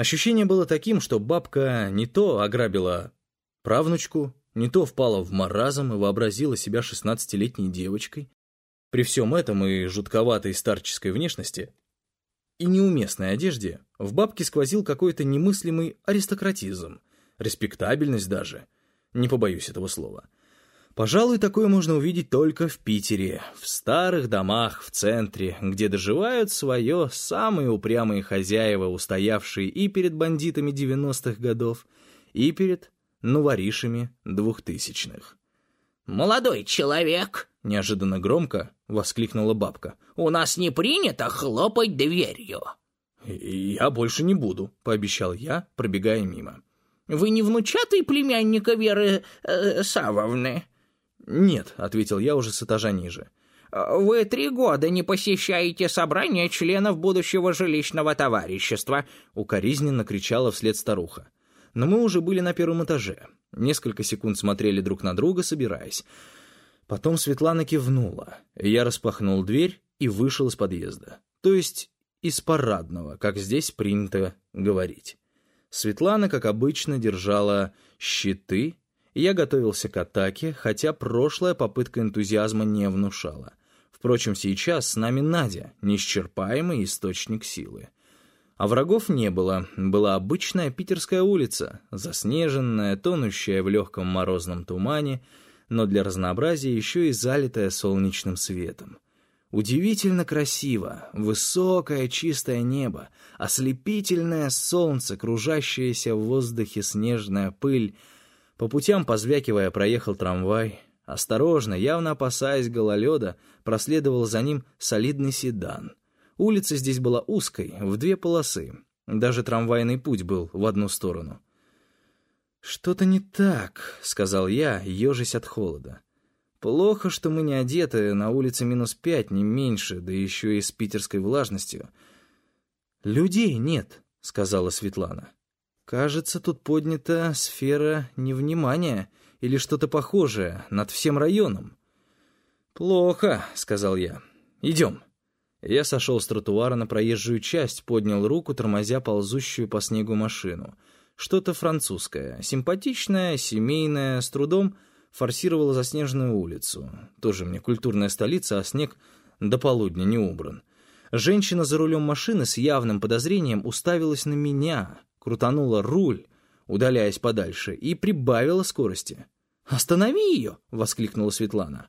Ощущение было таким, что бабка не то ограбила правнучку, не то впала в маразм и вообразила себя шестнадцатилетней девочкой. При всем этом и жутковатой старческой внешности, и неуместной одежде в бабке сквозил какой-то немыслимый аристократизм, респектабельность даже, не побоюсь этого слова. Пожалуй, такое можно увидеть только в Питере, в старых домах в центре, где доживают свое самые упрямые хозяева, устоявшие и перед бандитами девяностых годов, и перед новоришами двухтысячных. «Молодой человек!» — неожиданно громко воскликнула бабка. «У нас не принято хлопать дверью!» «Я больше не буду», — пообещал я, пробегая мимо. «Вы не внучатый племянника Веры э, Савовны?» «Нет», — ответил я уже с этажа ниже. «Вы три года не посещаете собрания членов будущего жилищного товарищества», — укоризненно кричала вслед старуха. Но мы уже были на первом этаже. Несколько секунд смотрели друг на друга, собираясь. Потом Светлана кивнула. Я распахнул дверь и вышел из подъезда. То есть из парадного, как здесь принято говорить. Светлана, как обычно, держала щиты, я готовился к атаке, хотя прошлая попытка энтузиазма не внушала. Впрочем, сейчас с нами Надя, неисчерпаемый источник силы. А врагов не было. Была обычная питерская улица, заснеженная, тонущая в легком морозном тумане, но для разнообразия еще и залитая солнечным светом. Удивительно красиво, высокое чистое небо, ослепительное солнце, кружащаяся в воздухе снежная пыль. По путям, позвякивая, проехал трамвай. Осторожно, явно опасаясь гололеда, проследовал за ним солидный седан — Улица здесь была узкой, в две полосы. Даже трамвайный путь был в одну сторону. «Что-то не так», — сказал я, ежась от холода. «Плохо, что мы не одеты, на улице минус пять, не меньше, да еще и с питерской влажностью». «Людей нет», — сказала Светлана. «Кажется, тут поднята сфера невнимания или что-то похожее над всем районом». «Плохо», — сказал я. «Идем». Я сошел с тротуара на проезжую часть, поднял руку, тормозя ползущую по снегу машину. Что-то французское, симпатичное, семейное, с трудом форсировало заснеженную улицу. Тоже мне культурная столица, а снег до полудня не убран. Женщина за рулем машины с явным подозрением уставилась на меня, крутанула руль, удаляясь подальше, и прибавила скорости. «Останови ее!» — воскликнула Светлана.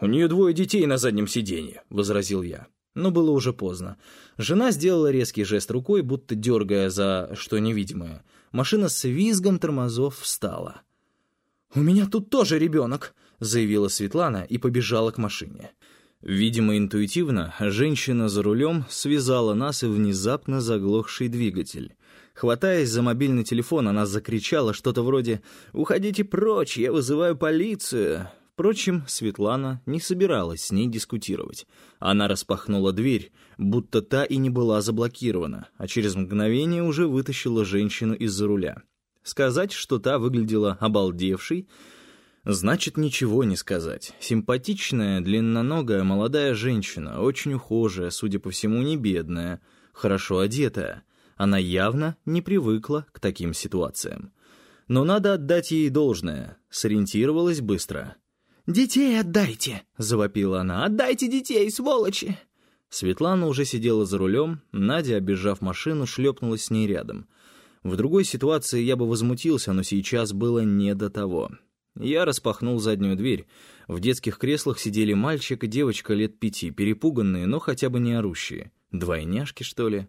«У нее двое детей на заднем сиденье», — возразил я. Но было уже поздно. Жена сделала резкий жест рукой, будто дергая за что невидимое. Машина с визгом тормозов встала. «У меня тут тоже ребенок», — заявила Светлана и побежала к машине. Видимо, интуитивно, женщина за рулем связала нас и внезапно заглохший двигатель. Хватаясь за мобильный телефон, она закричала что-то вроде «Уходите прочь, я вызываю полицию!» Впрочем, Светлана не собиралась с ней дискутировать. Она распахнула дверь, будто та и не была заблокирована, а через мгновение уже вытащила женщину из-за руля. Сказать, что та выглядела обалдевшей, значит ничего не сказать. Симпатичная, длинноногая молодая женщина, очень ухожая, судя по всему, не бедная, хорошо одетая. Она явно не привыкла к таким ситуациям. Но надо отдать ей должное, сориентировалась быстро — «Детей отдайте!» — завопила она. «Отдайте детей, сволочи!» Светлана уже сидела за рулем, Надя, обежав машину, шлепнулась с ней рядом. В другой ситуации я бы возмутился, но сейчас было не до того. Я распахнул заднюю дверь. В детских креслах сидели мальчик и девочка лет пяти, перепуганные, но хотя бы не орущие. Двойняшки, что ли?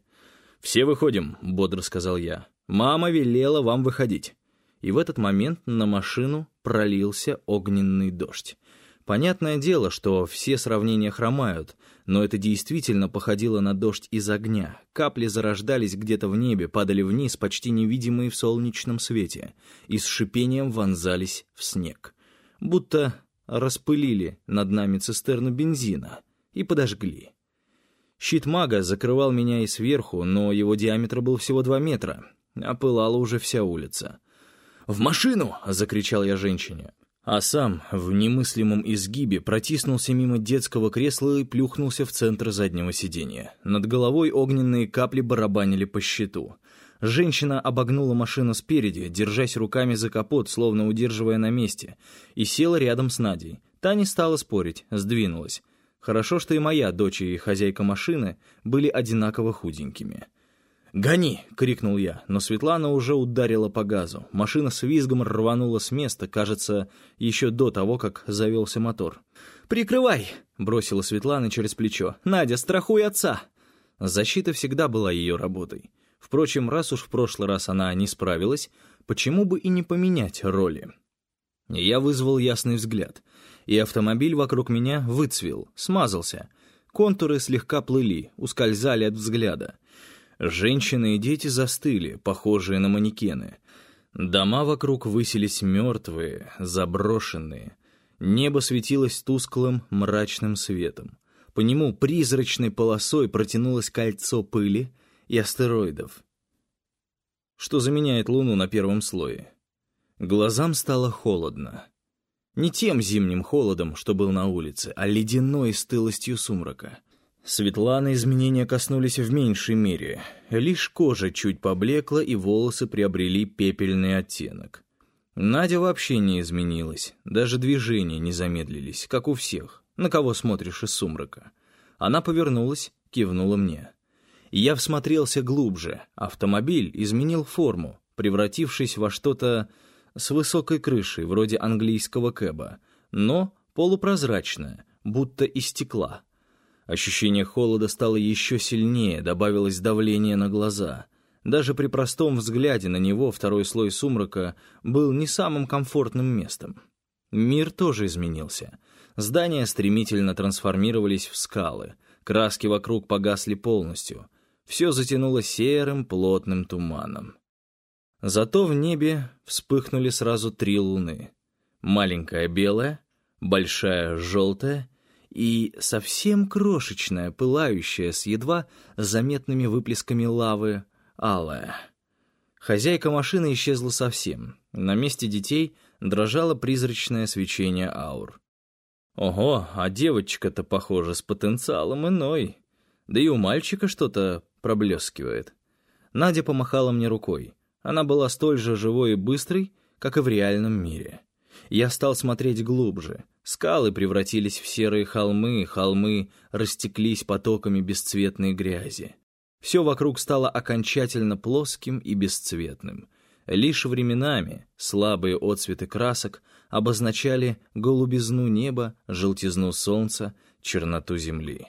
«Все выходим», — бодро сказал я. «Мама велела вам выходить» и в этот момент на машину пролился огненный дождь. Понятное дело, что все сравнения хромают, но это действительно походило на дождь из огня. Капли зарождались где-то в небе, падали вниз, почти невидимые в солнечном свете, и с шипением вонзались в снег. Будто распылили над нами цистерну бензина и подожгли. Щит мага закрывал меня и сверху, но его диаметр был всего два метра, а пылала уже вся улица. «В машину!» — закричал я женщине. А сам в немыслимом изгибе протиснулся мимо детского кресла и плюхнулся в центр заднего сиденья. Над головой огненные капли барабанили по щиту. Женщина обогнула машину спереди, держась руками за капот, словно удерживая на месте, и села рядом с Надей. Та не стала спорить, сдвинулась. Хорошо, что и моя дочь и хозяйка машины были одинаково худенькими. «Гони!» — крикнул я, но Светлана уже ударила по газу. Машина с визгом рванула с места, кажется, еще до того, как завелся мотор. «Прикрывай!» — бросила Светлана через плечо. «Надя, страхуй отца!» Защита всегда была ее работой. Впрочем, раз уж в прошлый раз она не справилась, почему бы и не поменять роли? Я вызвал ясный взгляд, и автомобиль вокруг меня выцвел, смазался. Контуры слегка плыли, ускользали от взгляда. Женщины и дети застыли, похожие на манекены. Дома вокруг высились мертвые, заброшенные. Небо светилось тусклым, мрачным светом. По нему призрачной полосой протянулось кольцо пыли, и астероидов. Что заменяет Луну на первом слое? Глазам стало холодно. Не тем зимним холодом, что был на улице, а ледяной стылостью сумрака. Светланы изменения коснулись в меньшей мере. Лишь кожа чуть поблекла, и волосы приобрели пепельный оттенок. Надя вообще не изменилась, даже движения не замедлились, как у всех, на кого смотришь из сумрака. Она повернулась, кивнула мне. Я всмотрелся глубже. Автомобиль изменил форму, превратившись во что-то с высокой крышей, вроде английского кэба, но полупрозрачное, будто из стекла. Ощущение холода стало еще сильнее, добавилось давление на глаза. Даже при простом взгляде на него второй слой сумрака был не самым комфортным местом. Мир тоже изменился. Здания стремительно трансформировались в скалы. Краски вокруг погасли полностью — все затянуло серым плотным туманом. Зато в небе вспыхнули сразу три луны. Маленькая белая, большая желтая и совсем крошечная, пылающая с едва заметными выплесками лавы, алая. Хозяйка машины исчезла совсем. На месте детей дрожало призрачное свечение аур. Ого, а девочка-то, похоже, с потенциалом иной. Да и у мальчика что-то проблескивает. Надя помахала мне рукой. Она была столь же живой и быстрой, как и в реальном мире. Я стал смотреть глубже. Скалы превратились в серые холмы, холмы растеклись потоками бесцветной грязи. Все вокруг стало окончательно плоским и бесцветным. Лишь временами слабые отцветы красок обозначали голубизну неба, желтизну солнца, черноту земли.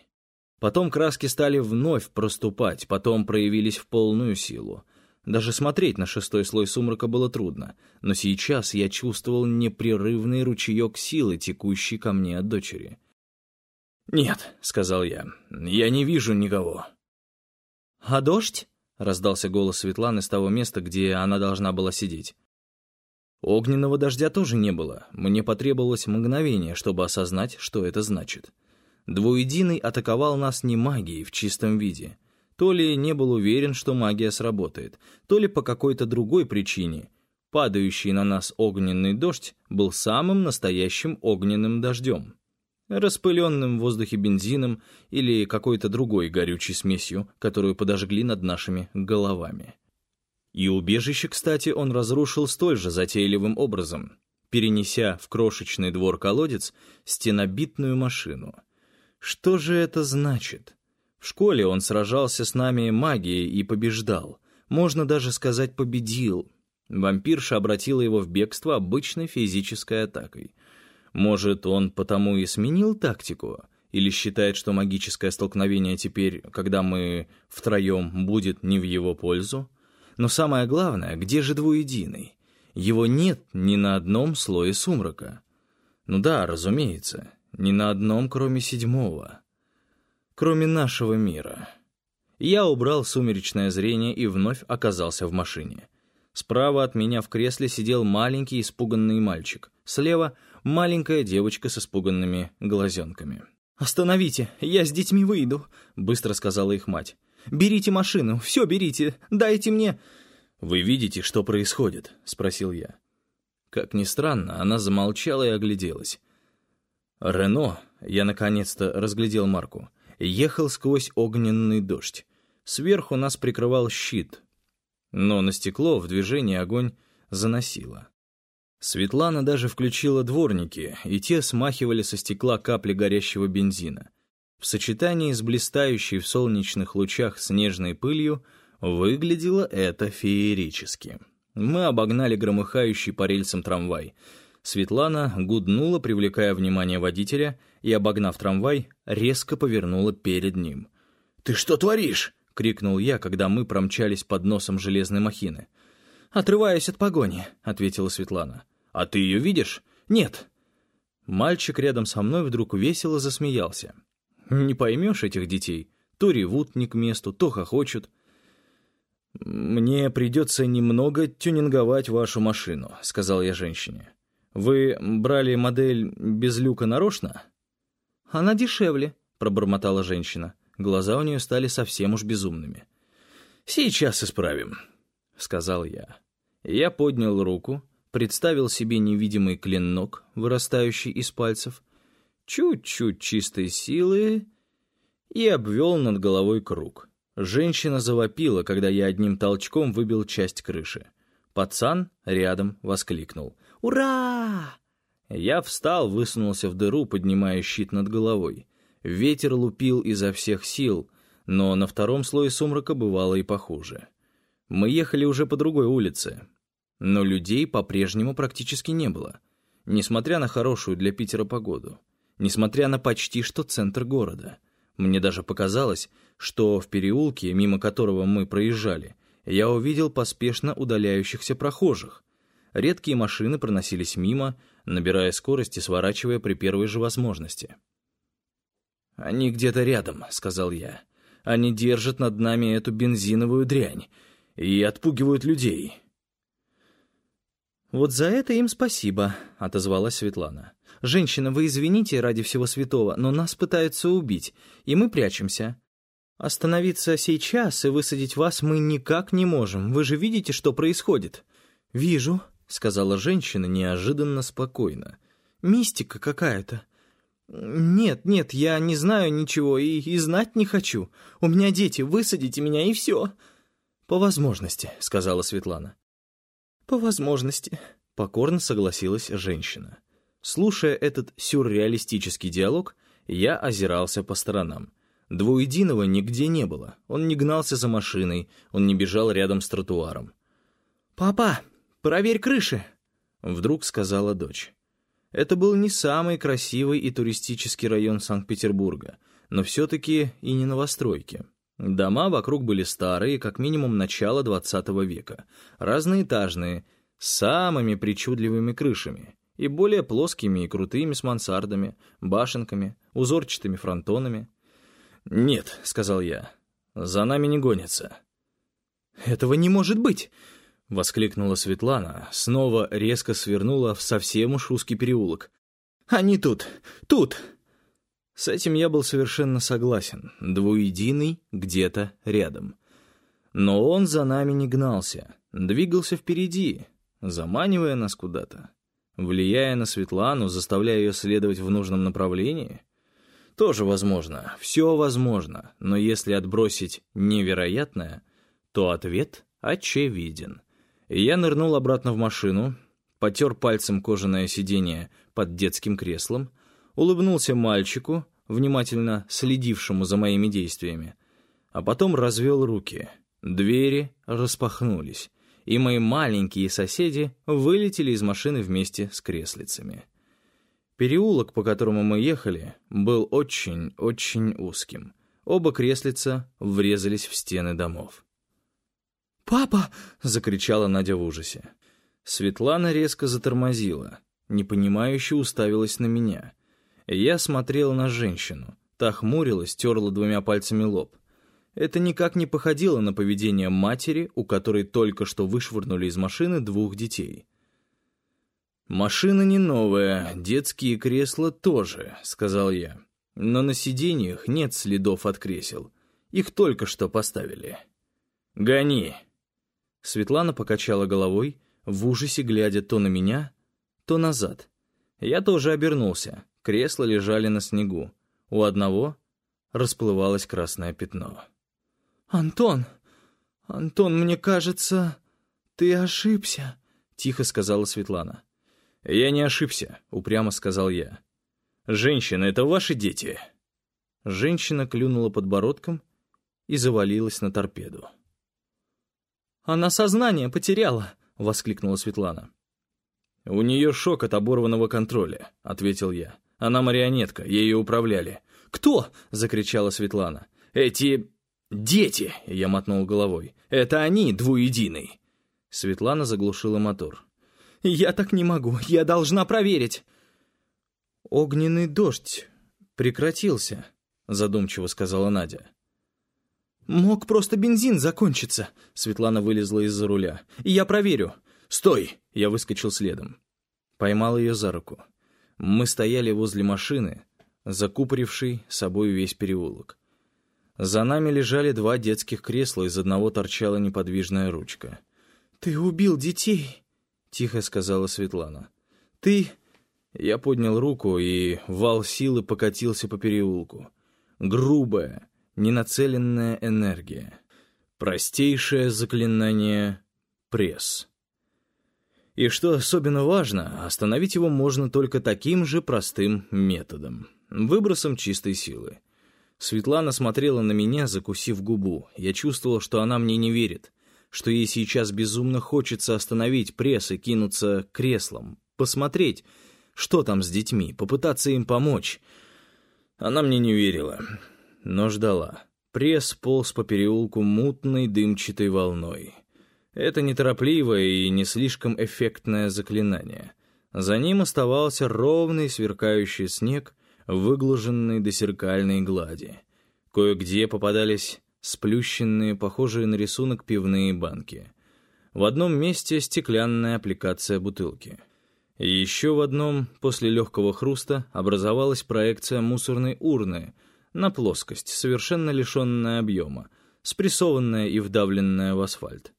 Потом краски стали вновь проступать, потом проявились в полную силу. Даже смотреть на шестой слой сумрака было трудно, но сейчас я чувствовал непрерывный ручеек силы, текущий ко мне от дочери. «Нет», — сказал я, — «я не вижу никого». «А дождь?» — раздался голос Светланы с того места, где она должна была сидеть. Огненного дождя тоже не было. Мне потребовалось мгновение, чтобы осознать, что это значит. Двуединый атаковал нас не магией в чистом виде. То ли не был уверен, что магия сработает, то ли по какой-то другой причине. Падающий на нас огненный дождь был самым настоящим огненным дождем. Распыленным в воздухе бензином или какой-то другой горючей смесью, которую подожгли над нашими головами. И убежище, кстати, он разрушил столь же затейливым образом, перенеся в крошечный двор-колодец стенобитную машину — что же это значит? В школе он сражался с нами магией и побеждал. Можно даже сказать, победил. Вампирша обратила его в бегство обычной физической атакой. Может, он потому и сменил тактику? Или считает, что магическое столкновение теперь, когда мы втроем, будет не в его пользу? Но самое главное, где же двуединый? Его нет ни на одном слое сумрака. Ну да, разумеется, ни на одном, кроме седьмого. Кроме нашего мира. Я убрал сумеречное зрение и вновь оказался в машине. Справа от меня в кресле сидел маленький испуганный мальчик. Слева — маленькая девочка с испуганными глазенками. «Остановите, я с детьми выйду», — быстро сказала их мать. «Берите машину, все берите, дайте мне...» «Вы видите, что происходит?» — спросил я. Как ни странно, она замолчала и огляделась. Рено, я наконец-то разглядел марку, ехал сквозь огненный дождь. Сверху нас прикрывал щит. Но на стекло в движении огонь заносило. Светлана даже включила дворники, и те смахивали со стекла капли горящего бензина. В сочетании с блистающей в солнечных лучах снежной пылью выглядело это феерически. Мы обогнали громыхающий по рельсам трамвай. Светлана гуднула, привлекая внимание водителя, и, обогнав трамвай, резко повернула перед ним. «Ты что творишь?» — крикнул я, когда мы промчались под носом железной махины. «Отрываюсь от погони», — ответила Светлана. «А ты ее видишь?» «Нет». Мальчик рядом со мной вдруг весело засмеялся. «Не поймешь этих детей. То ревут не к месту, то хохочут». «Мне придется немного тюнинговать вашу машину», — сказал я женщине. «Вы брали модель без люка нарочно?» «Она дешевле», — пробормотала женщина. Глаза у нее стали совсем уж безумными. «Сейчас исправим», — сказал я. Я поднял руку, представил себе невидимый клинок, вырастающий из пальцев, чуть-чуть чистой силы и обвел над головой круг. Женщина завопила, когда я одним толчком выбил часть крыши. Пацан рядом воскликнул. «Ура!» Я встал, высунулся в дыру, поднимая щит над головой. Ветер лупил изо всех сил, но на втором слое сумрака бывало и похуже. Мы ехали уже по другой улице, но людей по-прежнему практически не было, несмотря на хорошую для Питера погоду, несмотря на почти что центр города. Мне даже показалось, что в переулке, мимо которого мы проезжали, я увидел поспешно удаляющихся прохожих. Редкие машины проносились мимо, набирая скорость и сворачивая при первой же возможности. «Они где-то рядом», — сказал я. «Они держат над нами эту бензиновую дрянь и отпугивают людей». «Вот за это им спасибо», — отозвалась Светлана. «Женщина, вы извините ради всего святого, но нас пытаются убить, и мы прячемся. Остановиться сейчас и высадить вас мы никак не можем. Вы же видите, что происходит?» «Вижу», — сказала женщина неожиданно спокойно. «Мистика какая-то. «Нет, нет, я не знаю ничего и, и знать не хочу. У меня дети, высадите меня и все». «По возможности», — сказала Светлана. «По возможности», — покорно согласилась женщина. Слушая этот сюрреалистический диалог, я озирался по сторонам. Двуединого нигде не было. Он не гнался за машиной, он не бежал рядом с тротуаром. «Папа, проверь крыши!» — вдруг сказала дочь. Это был не самый красивый и туристический район Санкт-Петербурга, но все-таки и не новостройки. Дома вокруг были старые, как минимум начала XX века, разноэтажные, с самыми причудливыми крышами и более плоскими и крутыми с мансардами, башенками, узорчатыми фронтонами. «Нет», — сказал я, — «за нами не гонятся». «Этого не может быть!» — воскликнула Светлана, снова резко свернула в совсем уж узкий переулок. «Они тут! Тут!» С этим я был совершенно согласен. Двуединый где-то рядом. Но он за нами не гнался, двигался впереди, заманивая нас куда-то. Влияя на Светлану, заставляя ее следовать в нужном направлении? Тоже возможно, все возможно, но если отбросить невероятное, то ответ очевиден. Я нырнул обратно в машину, потер пальцем кожаное сиденье под детским креслом, улыбнулся мальчику, внимательно следившему за моими действиями, а потом развел руки. Двери распахнулись, и мои маленькие соседи вылетели из машины вместе с креслицами. Переулок, по которому мы ехали, был очень-очень узким. Оба креслица врезались в стены домов. «Папа!» — закричала Надя в ужасе. Светлана резко затормозила, непонимающе уставилась на меня. Я смотрел на женщину. Та хмурилась, терла двумя пальцами лоб. Это никак не походило на поведение матери, у которой только что вышвырнули из машины двух детей. «Машина не новая, детские кресла тоже», — сказал я. «Но на сиденьях нет следов от кресел. Их только что поставили». «Гони!» Светлана покачала головой, в ужасе глядя то на меня, то назад. Я тоже обернулся. Кресла лежали на снегу. У одного расплывалось красное пятно. «Антон! «Антон, мне кажется, ты ошибся», — тихо сказала Светлана. «Я не ошибся», — упрямо сказал я. «Женщины — это ваши дети?» Женщина клюнула подбородком и завалилась на торпеду. «Она сознание потеряла!» — воскликнула Светлана. «У нее шок от оборванного контроля», — ответил я. «Она марионетка, ею управляли». «Кто?» — закричала Светлана. «Эти... дети!» — я мотнул головой. «Это они, двуединый!» Светлана заглушила мотор. «Я так не могу, я должна проверить!» «Огненный дождь прекратился», — задумчиво сказала Надя. «Мог просто бензин закончиться», — Светлана вылезла из-за руля. «И я проверю». «Стой!» — я выскочил следом. Поймал ее за руку. Мы стояли возле машины, закупорившей собой весь переулок. За нами лежали два детских кресла, из одного торчала неподвижная ручка. «Ты убил детей», — тихо сказала Светлана. «Ты...» Я поднял руку, и вал силы покатился по переулку. Грубая, ненацеленная энергия. Простейшее заклинание «пресс». И что особенно важно, остановить его можно только таким же простым методом — выбросом чистой силы. Светлана смотрела на меня, закусив губу. Я чувствовал, что она мне не верит, что ей сейчас безумно хочется остановить пресс и кинуться к креслам, посмотреть, что там с детьми, попытаться им помочь. Она мне не верила но ждала. Пресс полз по переулку мутной дымчатой волной. Это неторопливое и не слишком эффектное заклинание. За ним оставался ровный сверкающий снег, выглаженный до зеркальной глади. Кое-где попадались сплющенные, похожие на рисунок пивные банки. В одном месте стеклянная аппликация бутылки. еще в одном, после легкого хруста, образовалась проекция мусорной урны — на плоскость, совершенно лишенная объема, спрессованная и вдавленная в асфальт.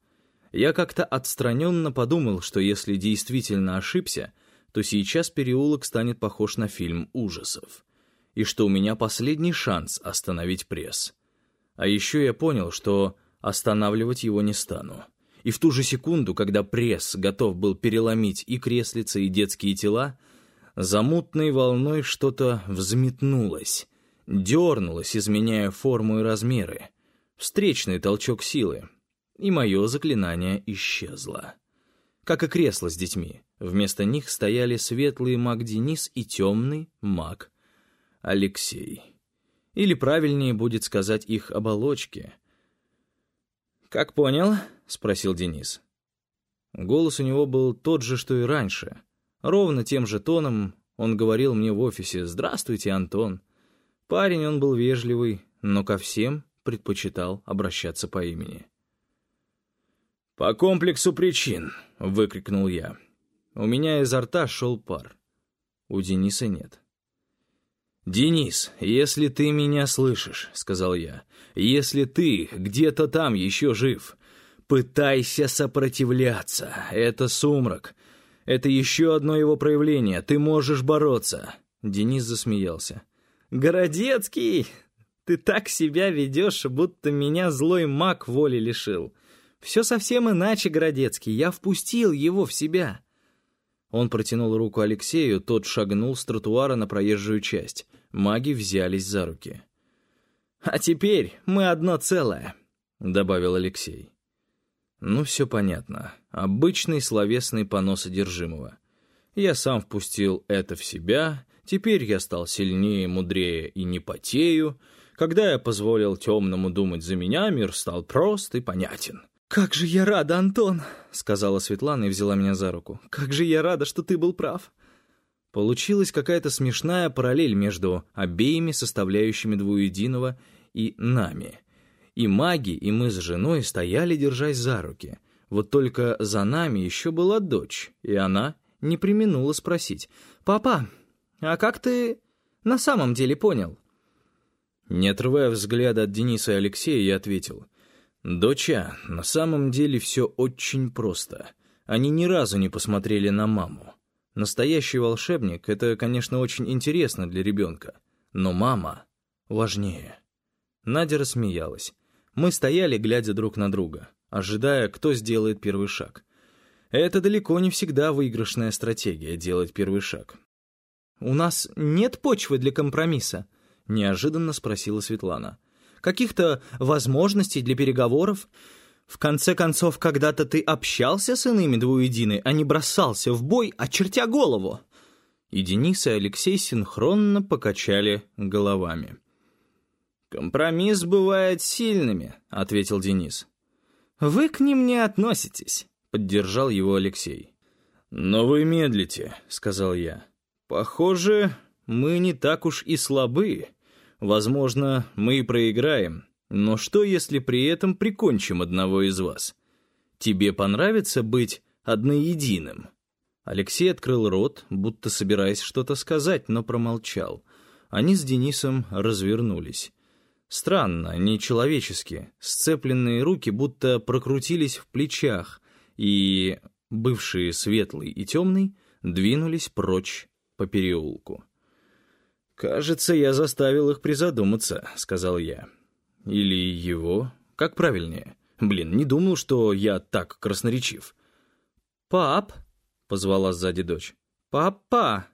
Я как-то отстраненно подумал, что если действительно ошибся, то сейчас переулок станет похож на фильм ужасов, и что у меня последний шанс остановить пресс. А еще я понял, что останавливать его не стану. И в ту же секунду, когда пресс готов был переломить и креслицы, и детские тела, за мутной волной что-то взметнулось, дернулась, изменяя форму и размеры. Встречный толчок силы. И мое заклинание исчезло. Как и кресло с детьми. Вместо них стояли светлый маг Денис и темный маг Алексей. Или правильнее будет сказать их оболочки. «Как понял?» — спросил Денис. Голос у него был тот же, что и раньше. Ровно тем же тоном он говорил мне в офисе «Здравствуйте, Антон». Парень он был вежливый, но ко всем предпочитал обращаться по имени. «По комплексу причин», — выкрикнул я. У меня изо рта шел пар. У Дениса нет. «Денис, если ты меня слышишь», — сказал я, — «если ты где-то там еще жив, пытайся сопротивляться. Это сумрак. Это еще одно его проявление. Ты можешь бороться». Денис засмеялся. «Городецкий, ты так себя ведешь, будто меня злой маг воли лишил. Все совсем иначе, Городецкий, я впустил его в себя». Он протянул руку Алексею, тот шагнул с тротуара на проезжую часть. Маги взялись за руки. «А теперь мы одно целое», — добавил Алексей. Ну, все понятно. Обычный словесный понос одержимого. Я сам впустил это в себя, Теперь я стал сильнее, мудрее и не потею. Когда я позволил темному думать за меня, мир стал прост и понятен. «Как же я рада, Антон!» — сказала Светлана и взяла меня за руку. «Как же я рада, что ты был прав!» Получилась какая-то смешная параллель между обеими составляющими двуединого и нами. И маги, и мы с женой стояли, держась за руки. Вот только за нами еще была дочь, и она не применула спросить. «Папа, а как ты на самом деле понял?» Не отрывая взгляда от Дениса и Алексея, я ответил. «Доча, на самом деле все очень просто. Они ни разу не посмотрели на маму. Настоящий волшебник — это, конечно, очень интересно для ребенка, но мама важнее». Надя рассмеялась. Мы стояли, глядя друг на друга. ожидая, кто сделает первый шаг. Это далеко не всегда выигрышная стратегия — делать первый шаг. «У нас нет почвы для компромисса?» — неожиданно спросила Светлана. «Каких-то возможностей для переговоров? В конце концов, когда-то ты общался с иными двуединой, а не бросался в бой, очертя голову!» И Денис и Алексей синхронно покачали головами. «Компромисс бывает сильными», — ответил Денис. «Вы к ним не относитесь». — поддержал его Алексей. «Но вы медлите», — сказал я. «Похоже, мы не так уж и слабы. Возможно, мы и проиграем. Но что, если при этом прикончим одного из вас? Тебе понравится быть одноединым?» Алексей открыл рот, будто собираясь что-то сказать, но промолчал. Они с Денисом развернулись. Странно, нечеловечески. Сцепленные руки будто прокрутились в плечах, и бывшие светлый и темный двинулись прочь по переулку. «Кажется, я заставил их призадуматься», — сказал я. «Или его? Как правильнее? Блин, не думал, что я так красноречив». «Пап», — позвала сзади дочь. «Папа,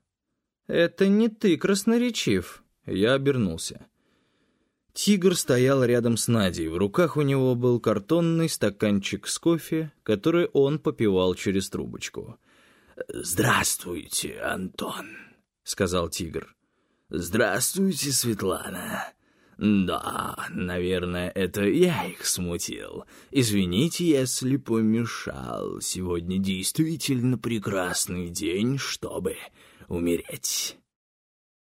это не ты красноречив». Я обернулся. Тигр стоял рядом с Надей. В руках у него был картонный стаканчик с кофе, который он попивал через трубочку. «Здравствуйте, Антон», — сказал тигр. «Здравствуйте, Светлана. Да, наверное, это я их смутил. Извините, если помешал. Сегодня действительно прекрасный день, чтобы умереть».